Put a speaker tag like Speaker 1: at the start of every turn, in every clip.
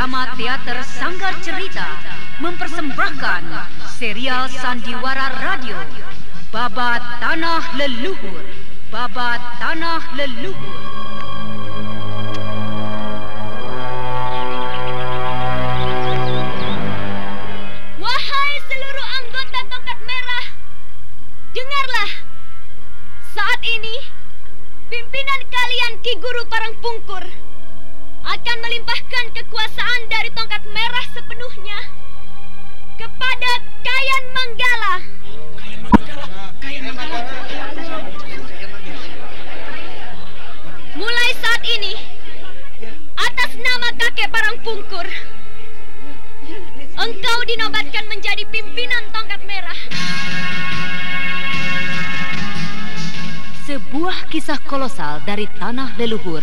Speaker 1: Bersama Teater Sanggar Cerita mempersembahkan serial Sandiwara Radio Babat Tanah Leluhur Babat Tanah Leluhur
Speaker 2: Wahai seluruh anggota tongkat merah, dengarlah. Saat ini, pimpinan kalian Ki Guru Parangpungkur akan melimpahkan kekuasaan dari tongkat merah sepenuhnya kepada Kayan Manggala. Mulai saat ini, atas nama kakek Parangpungkur, Engkau dinobatkan menjadi pimpinan tongkat merah.
Speaker 1: Sebuah kisah kolosal dari tanah leluhur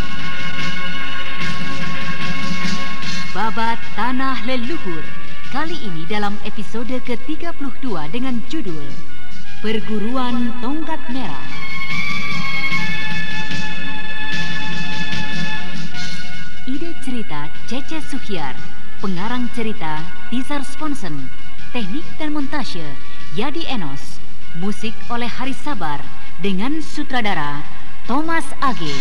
Speaker 1: Babat Tanah Leluhur kali ini dalam episode ke-32 dengan judul Perguruan Tongkat Merah. Ide cerita Cece Suhyar, pengarang cerita Tizar Sponsen, teknik dan montase Yadi Enos, musik oleh Haris Sabar dengan sutradara Thomas Age.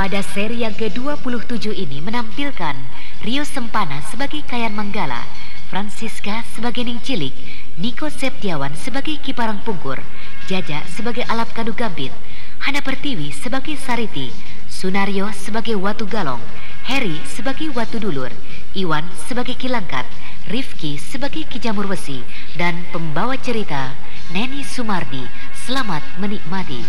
Speaker 1: Pada seri yang ke-27 ini menampilkan Rio Sempana sebagai Kayan Manggala, Francisca sebagai Ning Cilik, Niko Septiawan sebagai Kiparang Pungkur, Jaja sebagai Alap Kadu Gambit, Hana Pertiwi sebagai Sariti, Sunario sebagai Watu Galong, Heri sebagai Watu Dulur, Iwan sebagai Kilangkat, Rifki sebagai Kijamur Besi, dan pembawa cerita Neni Sumardi. Selamat menikmati.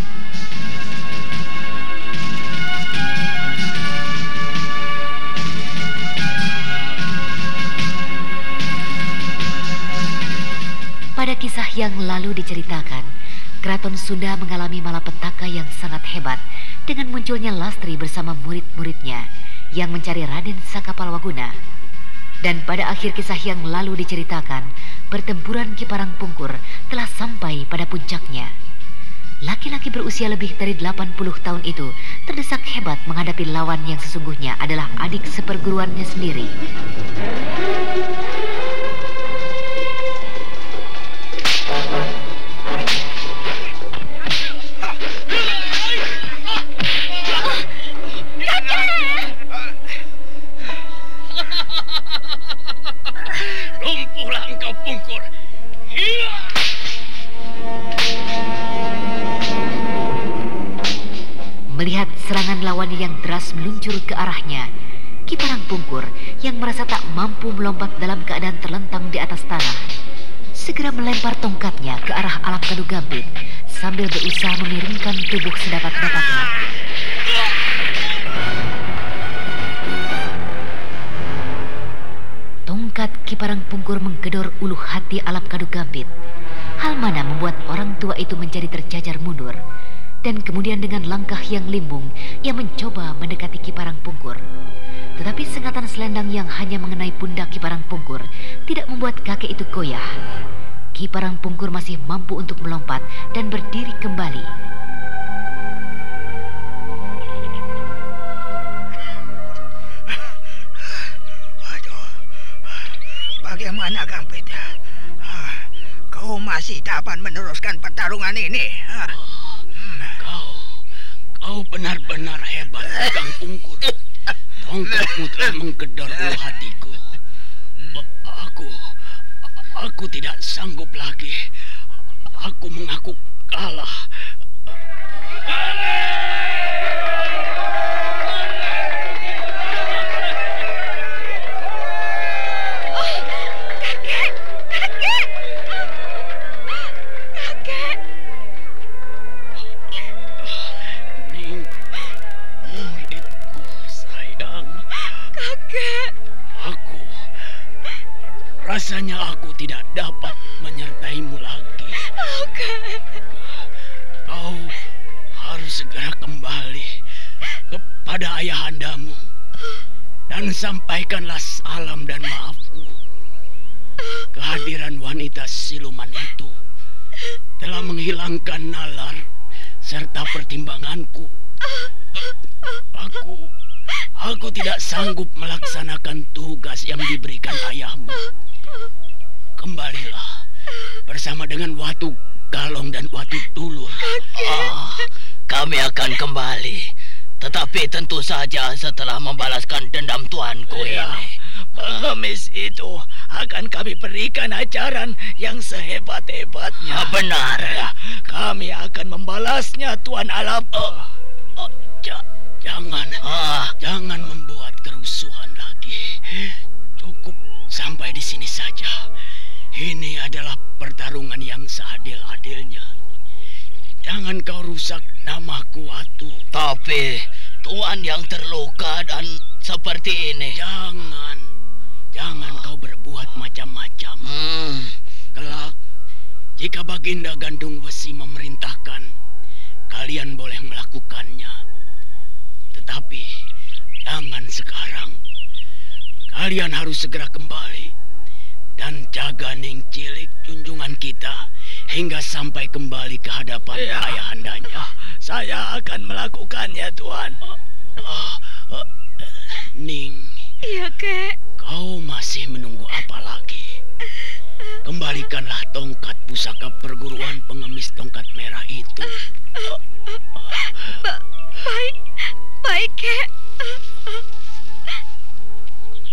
Speaker 1: Pada kisah yang lalu diceritakan, Keraton Sunda mengalami malapetaka yang sangat hebat dengan munculnya Lastri bersama murid-muridnya yang mencari Raden Sakapalwaguna. Dan pada akhir kisah yang lalu diceritakan, pertempuran Kiparang Pungkur telah sampai pada puncaknya. Laki-laki berusia lebih dari 80 tahun itu terdesak hebat menghadapi lawan yang sesungguhnya adalah adik seperguruannya sendiri. Lawannya yang deras meluncur ke arahnya, Kiparang Pungkur yang merasa tak mampu melompat dalam keadaan terlentang di atas tanah, segera melempar tongkatnya ke arah Alap Kadu Gambit sambil berusaha memiringkan tubuh sedapat-dapatnya. Kiparang Pungkur menggedor ulu hati Alap Kadu Gambit. Hal mana membuat orang tua itu menjadi terjajar mundur. Dan kemudian dengan langkah yang limbung, ia mencoba mendekati Kiparang Pungkur. Tetapi sengatan selendang yang hanya mengenai pundak Kiparang Pungkur tidak membuat kakek itu goyah. Kiparang Pungkur masih mampu untuk melompat dan berdiri kembali.
Speaker 3: Bagaimana Gambit? Ah, Kau masih dapat meneruskan pertarungan ini?
Speaker 4: Kau benar-benar hebat, Kang Pungkur. Tongkatmu telah menggedor hatiku. Aku, aku tidak sanggup lagi. Aku mengaku kalah.
Speaker 2: Kakek!
Speaker 4: Sampaikanlah salam dan maafku. Kehadiran wanita siluman itu telah menghilangkan nalar serta pertimbanganku. Aku aku tidak sanggup melaksanakan tugas yang diberikan ayahmu. Kembalilah bersama dengan Watu Galong dan Watu Tulur.
Speaker 5: Ah, kami akan kembali. Tetapi tentu saja setelah membalaskan dendam tuanku
Speaker 4: Ya,
Speaker 5: ini.
Speaker 4: pengemis itu akan kami berikan ajaran yang sehebat-hebatnya.
Speaker 5: Ah, benar.
Speaker 4: Ya, kami akan membalasnya, Tuan Alap. Oh, oh, ja- jangan,
Speaker 5: Ah,
Speaker 4: jangan membuat kerusuhan lagi. Cukup sampai di sini saja. Ini adalah pertarungan yang seadil-adilnya. Jangan kau rusak namaku, Watu.
Speaker 5: tapi tuan yang terluka dan seperti ini.
Speaker 4: Jangan, jangan kau berbuat macam-macam.
Speaker 5: Hmm,
Speaker 4: Kelak, jika Baginda Gandung Besi memerintahkan, kalian boleh melakukannya. Tetapi, jangan sekarang. Kalian harus segera kembali dan jaga Ning Cilik junjungan kita hingga sampai kembali ke hadapan ayahandanya. Saya akan melakukannya, Tuan. Ah, ah, Ning,
Speaker 2: Iya, Kek.
Speaker 4: Kau masih menunggu apa lagi? Kembalikanlah tongkat pusaka perguruan pengemis tongkat merah itu.
Speaker 2: Ba baik. Baik, Kek.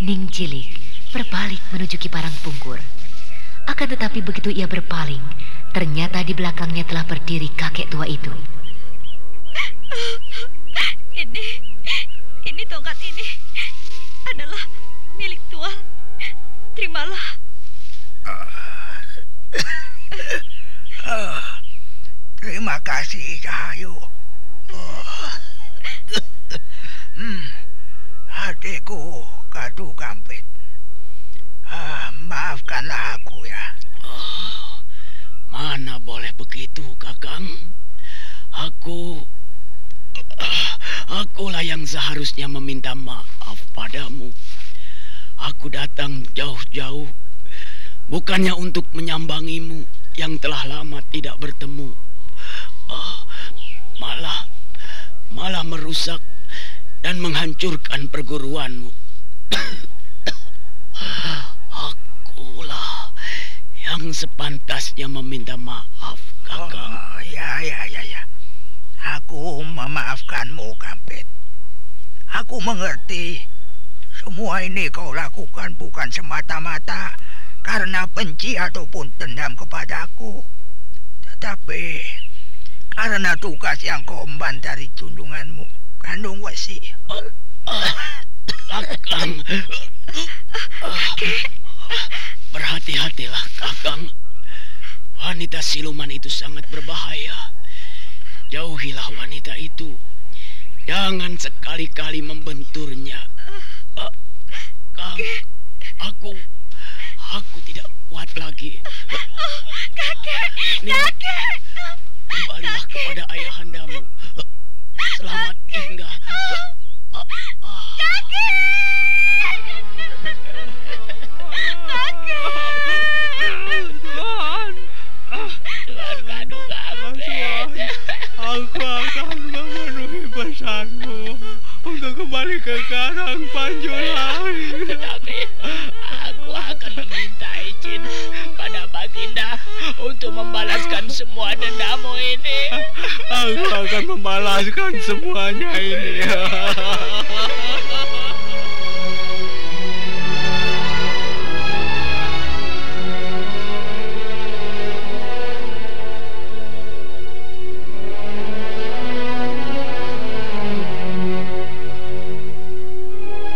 Speaker 1: Ning Cilik berbalik menuju Kiparang Pungkur. Akan tetapi begitu ia berpaling, ternyata di belakangnya telah berdiri kakek tua itu.
Speaker 2: Ini, ini tongkat ini adalah milik Tuan. Terimalah.
Speaker 3: terima kasih, Cahayu. Oh. hmm, adikku, Kadu Gambit. Ah, maafkanlah aku
Speaker 4: boleh begitu, Kakang? Aku akulah yang seharusnya meminta maaf padamu. Aku datang jauh-jauh bukannya untuk menyambangimu yang telah lama tidak bertemu. Ah, malah malah merusak dan menghancurkan perguruanmu. Yang sepantasnya meminta maaf, Kakang.
Speaker 3: Oh, ya, ya, ya, ya. Aku memaafkanmu, Gambit. Aku mengerti. Semua ini kau lakukan bukan semata-mata karena benci ataupun dendam kepadaku. Tetapi karena tugas yang kau emban dari junjunganmu, Kandung Wesi.
Speaker 4: Kakang. Berhati-hatilah, Kakang. Wanita siluman itu sangat berbahaya. Jauhilah wanita itu. Jangan sekali-kali membenturnya. Eh, Kang, aku lagi.
Speaker 2: Kakek,
Speaker 4: Nila,
Speaker 2: kakek.
Speaker 5: Membalaskan
Speaker 6: semuanya ini.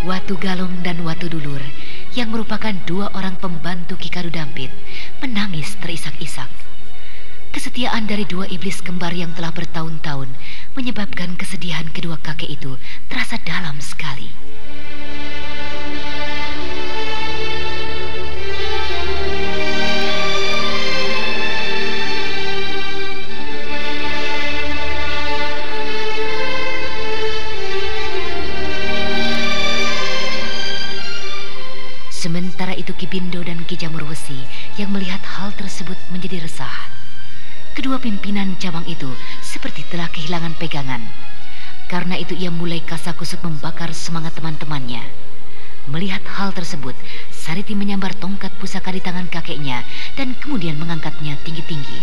Speaker 1: Watu Galung dan Watu Dulur yang merupakan dua orang pembantu Ki Dampit menangis terisak-isak. Kesetiaan dari dua iblis kembar yang telah bertahun-tahun menyebabkan kesedihan kedua kakek itu terasa dalam sekali. Sementara itu Ki Bindo dan Ki Jamur Wesi yang melihat hal tersebut menjadi resah. Kedua pimpinan cabang itu seperti telah kehilangan pegangan. Karena itu ia mulai kasakusuk membakar semangat teman-temannya. Melihat hal tersebut, Sariti menyambar tongkat pusaka di tangan kakeknya dan kemudian mengangkatnya tinggi-tinggi.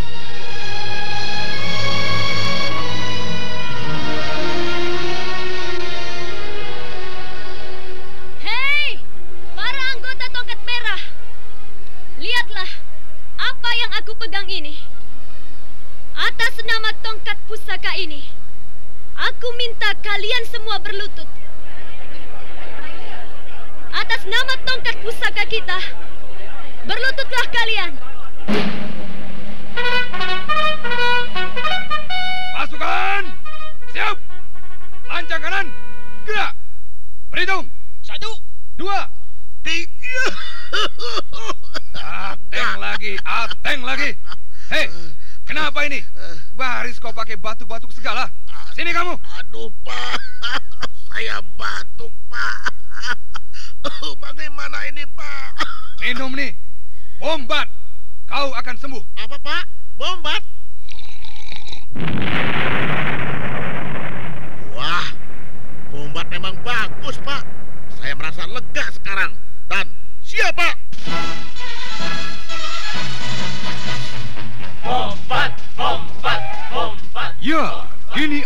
Speaker 2: Kalian semua berlutut. Atas nama tongkat pusaka kita, berlututlah kalian.
Speaker 7: Pasukan! Siap! Lancang kanan! Gerak! Berhitung!
Speaker 4: Satu,
Speaker 7: Dua!
Speaker 3: Tiga.
Speaker 7: Ateng lagi! Ateng lagi! Hei! Kenapa ini? Baris kau pakai batuk-batuk segala? Sini kamu!
Speaker 3: Aduh, Pak. Saya batuk, Pak. Bagaimana ini, Pak?
Speaker 7: Minum nih! Bombat! Kau akan sembuh!
Speaker 3: Apa, Pak? Bombat?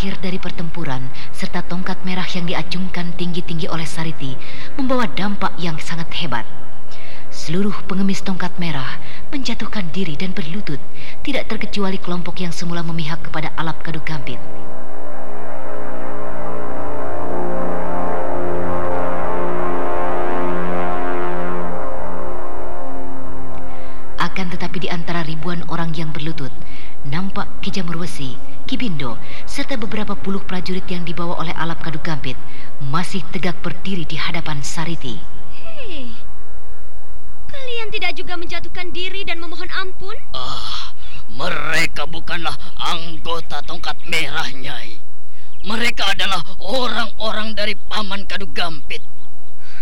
Speaker 1: Ternyata akhir dari pertempuran serta tongkat merah yang diacungkan tinggi-tinggi oleh Sariti membawa dampak yang sangat hebat. Seluruh pengemis tongkat merah menjatuhkan diri dan berlutut, tidak terkecuali kelompok yang semula memihak kepada Alap Kaduk Gampit. Akan tetapi di antara ribuan orang yang berlutut, nampak Ki Jamur Wesi, Ki Bindo, serta beberapa puluh prajurit yang dibawa oleh Alap Kaduk Gampit masih tegak berdiri di hadapan Sariti.
Speaker 2: Hei, kalian tidak juga menjatuhkan diri dan memohon ampun?
Speaker 5: Ah, mereka bukanlah anggota tongkat merah, Nyai. Mereka adalah orang-orang dari Paman Kaduk Gampit.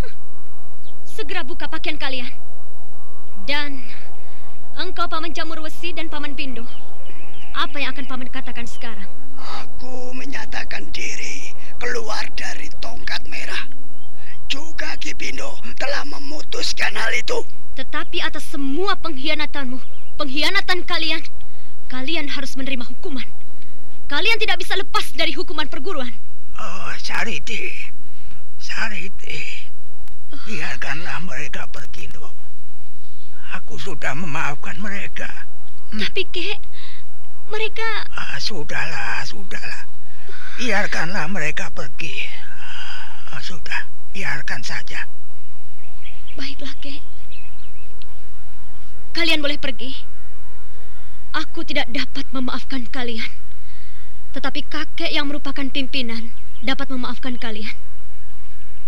Speaker 2: Segera buka pakaian kalian. Dan engkau Paman Jamur Wesi dan Paman Pindo. Apa yang akan Paman katakan sekarang?
Speaker 3: Aku menyatakan diri keluar dari tongkat merah. Juga Kipindo telah memutuskan hal itu.
Speaker 2: Tetapi atas semua pengkhianatanmu, pengkhianatan kalian, kalian harus menerima hukuman. Kalian tidak bisa lepas dari hukuman perguruan.
Speaker 3: Oh, Sariti. Sariti. Biarkanlah mereka pergi. Aku sudah memaafkan mereka.
Speaker 2: Tapi, Kek, mereka...
Speaker 3: Ah, sudahlah, sudahlah. Biarkanlah mereka pergi. Ah, sudah, biarkan saja.
Speaker 2: Baiklah, Kek. Kalian boleh pergi. Aku tidak dapat memaafkan kalian. Tetapi kakek yang merupakan pimpinan dapat memaafkan kalian.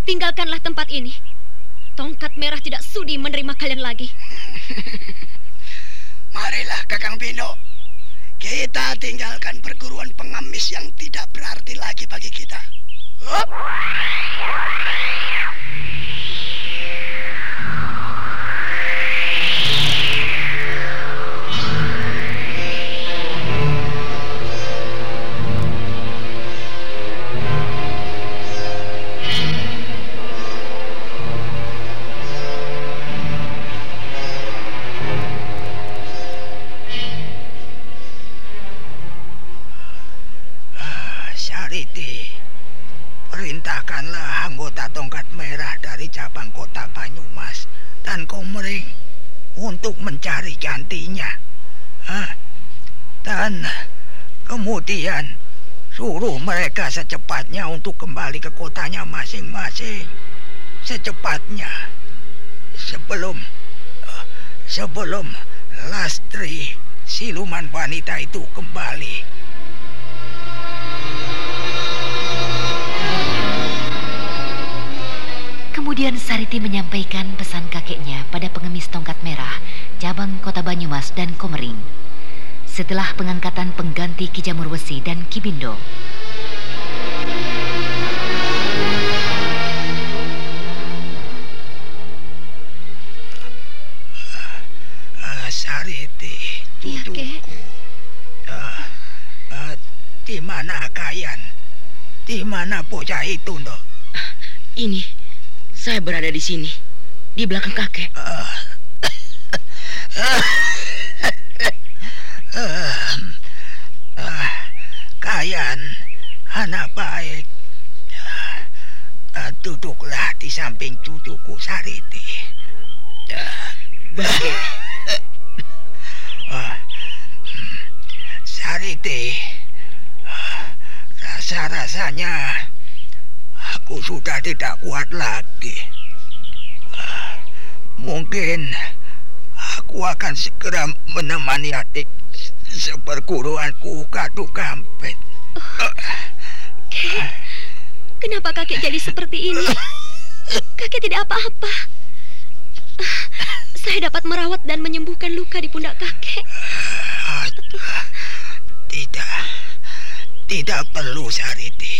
Speaker 2: Tinggalkanlah tempat ini. Tongkat merah tidak sudi menerima kalian lagi.
Speaker 3: Marilah Kakang Bino. Kita tinggalkan perguruan pengemis yang tidak berarti lagi bagi kita. Hup. Perintahkanlah anggota tongkat merah dari cabang kota Banyumas dan Komering untuk mencari gantinya. Ah, dan kemudian suruh mereka secepatnya untuk kembali ke kotanya masing-masing. Secepatnya. Sebelum eh, sebelum Lastri siluman wanita itu kembali.
Speaker 1: Kemudian Sariti menyampaikan pesan kakeknya pada pengemis tongkat merah, cabang kota Banyumas dan Komering. Setelah pengangkatan pengganti Ki Jamur Wesi dan Ki Bindo,
Speaker 3: Ah, Sariti,
Speaker 2: Kek.
Speaker 3: cucuku. Ah, ah, di mana kalian? Di mana bocah itu, Ndok?
Speaker 8: Ini, saya berada di sini, di belakang kakek.
Speaker 3: Ah, kalian anak baik. Ah, ah, duduklah di samping cucuku Sariti.
Speaker 8: Baik,
Speaker 3: Sariti, rasa-rasanya aku sudah tidak kuat lagi. Ah, Mungkin aku akan segera menemani adik seperguruanku Kadu Kampet.
Speaker 2: Kek, kenapa kakek jadi seperti ini? Kakek tidak apa-apa. Saya dapat merawat dan menyembuhkan luka di pundak kakek.
Speaker 3: Ah, Tidak, tidak perlu Sariti.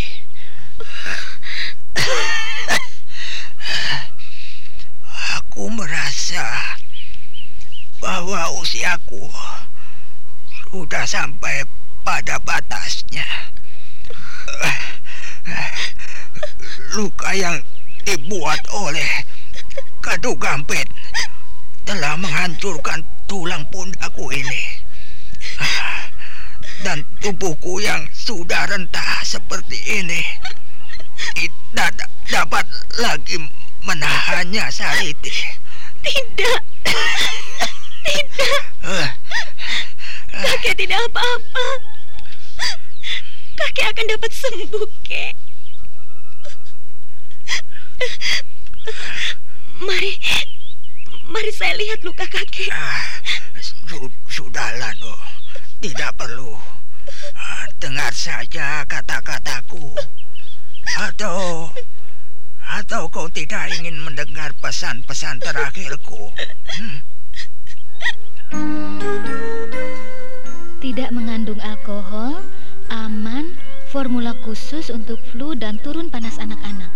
Speaker 3: Aku merasa bahwa usiaku sudah sampai pada batasnya. Luka yang dibuat oleh Kadu Gampet telah menghancurkan tulang pundakku ini. Dan tubuhku yang sudah rentah seperti ini tidak da- dapat lagi menahannya, Sariti.
Speaker 2: Tidak. Tidak.
Speaker 3: Eh,
Speaker 2: Kakek tidak apa-apa. Kakek akan dapat sembuh, Kek. Mari, mari saya lihat luka kakek.
Speaker 3: ah, su- sudahlah, no. Tidak perlu. Ah, dengar saja kata-kataku. Atau atau kau tidak ingin mendengar pesan-pesan terakhirku? Hmm?
Speaker 9: Tidak mengandung alkohol, aman, formula khusus untuk flu dan turun panas anak-anak.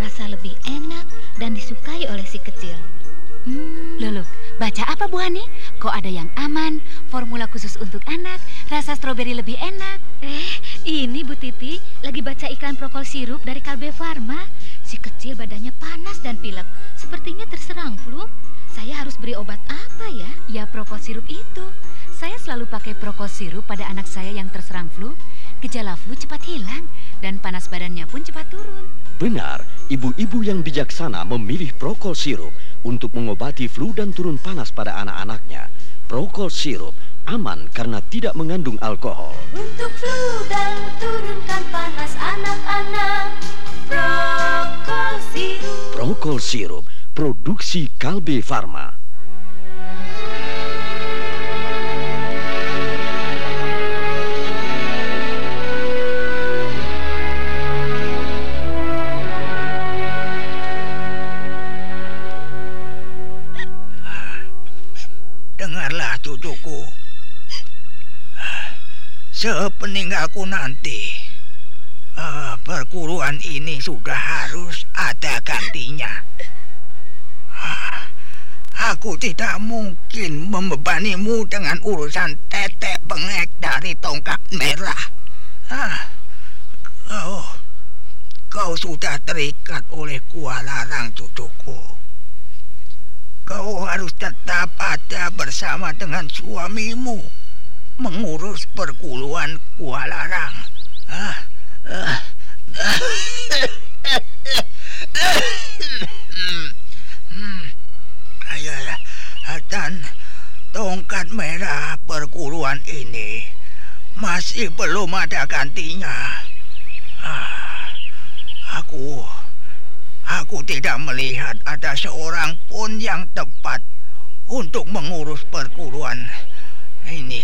Speaker 9: Rasa lebih enak dan disukai oleh si kecil. Hmm,
Speaker 1: loh, baca apa Bu Hani? Kok ada yang aman, formula khusus untuk anak, rasa stroberi lebih enak.
Speaker 9: eh, ini Bu Titi lagi baca iklan prokol sirup dari Kalbe Farma. Si kecil badannya panas dan pilek. Sepertinya terserang flu. Saya harus beri obat apa ya?
Speaker 1: Ya prokol sirup itu. Saya selalu pakai prokol sirup pada anak saya yang terserang flu. Gejala flu cepat hilang dan panas badannya pun cepat turun.
Speaker 10: Benar, ibu-ibu yang bijaksana memilih Prokol sirup untuk mengobati flu dan turun panas pada anak-anaknya. Prokol sirup aman karena tidak mengandung alkohol.
Speaker 11: Untuk flu dan turunkan panas anak-anak. Prokol sirup.
Speaker 10: Prokol sirup, produksi Kalbe Farma.
Speaker 3: Sepeninggalku nanti, uh, perguruan ini sudah harus ada gantinya. Uh, aku tidak mungkin membebanimu dengan urusan tetek bengek dari tongkat merah. Uh, kau, kau sudah terikat oleh kuah larang cucuku. Kau harus tetap ada bersama dengan suamimu mengurus perguluan Kualarang. Ah, ah, ah. hmm. Tongkat merah perguruan ini masih belum ada gantinya. Ah, aku Aku tidak melihat ada seorang pun yang tepat untuk mengurus perguruan ini.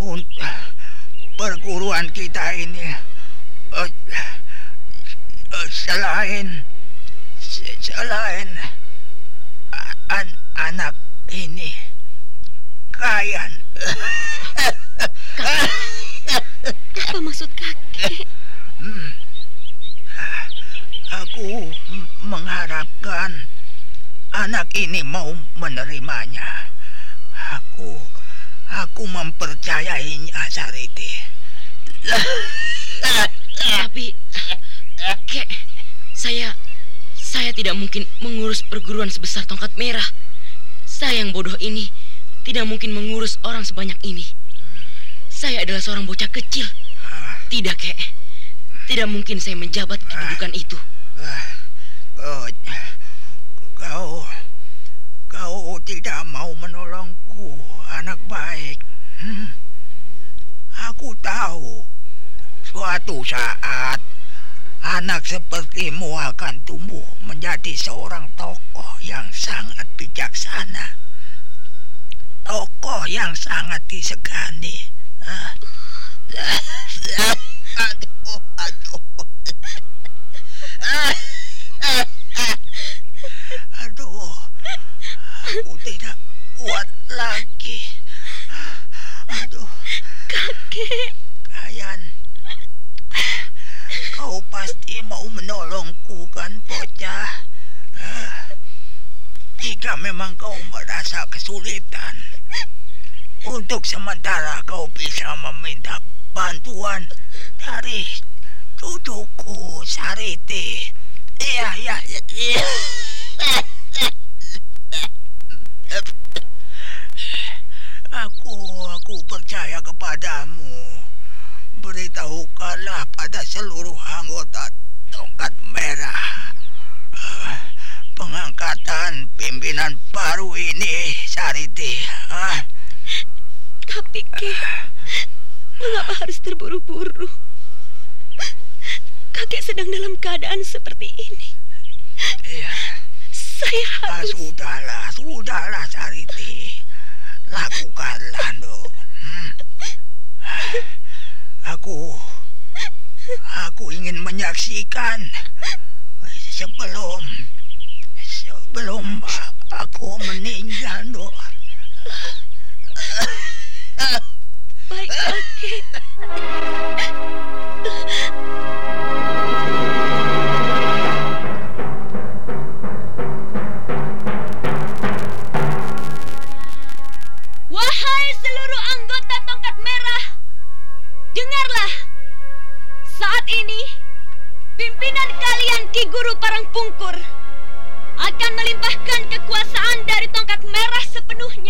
Speaker 3: Untuk perguruan kita ini uh, uh, selain selain an anak ini Kayan.
Speaker 2: Apa maksud kakek? Hmm.
Speaker 3: Aku mengharapkan anak ini mau menerimanya. Aku aku mempercayainya, Sariti.
Speaker 8: Tapi, kek, saya saya tidak mungkin mengurus perguruan sebesar tongkat merah. Saya yang bodoh ini tidak mungkin mengurus orang sebanyak ini. Saya adalah seorang bocah kecil. Tidak, kek. Tidak mungkin saya menjabat kedudukan itu.
Speaker 3: Kau, kau, kau tidak mau menolongku, anak baik. Hmm. Aku tahu suatu saat anak sepertimu akan tumbuh menjadi seorang tokoh yang sangat bijaksana. Tokoh yang sangat disegani. Aduh, aduh. Aduh, aku tidak kuat lagi. Aduh.
Speaker 2: Kakek.
Speaker 3: Kayan, kau pasti mau menolongku kan, bocah? Jika memang kau merasa kesulitan, untuk sementara kau bisa meminta bantuan dari cucuku Sariti. Iya, iya, iya. Aku, aku percaya kepadamu. Beritahukanlah pada seluruh anggota tongkat merah. Pengangkatan pimpinan baru ini, Sariti.
Speaker 2: Tapi, Ki, mengapa harus terburu-buru? kakek sedang dalam keadaan seperti ini.
Speaker 3: Iya.
Speaker 2: Saya harus...
Speaker 3: Ah, sudahlah, sudahlah, Sariti. Lakukanlah, dong. Hmm. Aku... Aku ingin menyaksikan sebelum... Sebelum aku meninggal, dong.
Speaker 2: Baik, kakek. Pungkur akan melimpahkan kekuasaan dari tongkat merah sepenuhnya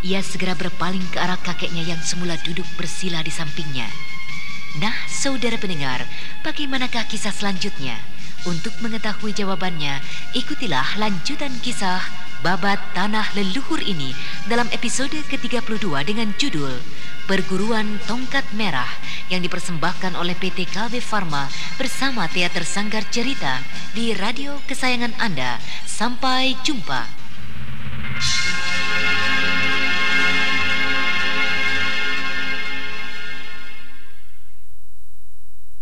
Speaker 1: Ia segera berpaling ke arah kakeknya yang semula duduk bersila di sampingnya. Nah, saudara pendengar, bagaimanakah kisah selanjutnya? Untuk mengetahui jawabannya, ikutilah lanjutan kisah Babat Tanah Leluhur ini dalam episode ke-32 dengan judul Perguruan Tongkat Merah yang dipersembahkan oleh PT Kalbe Farma bersama Teater Sanggar Cerita di radio kesayangan Anda. Sampai jumpa.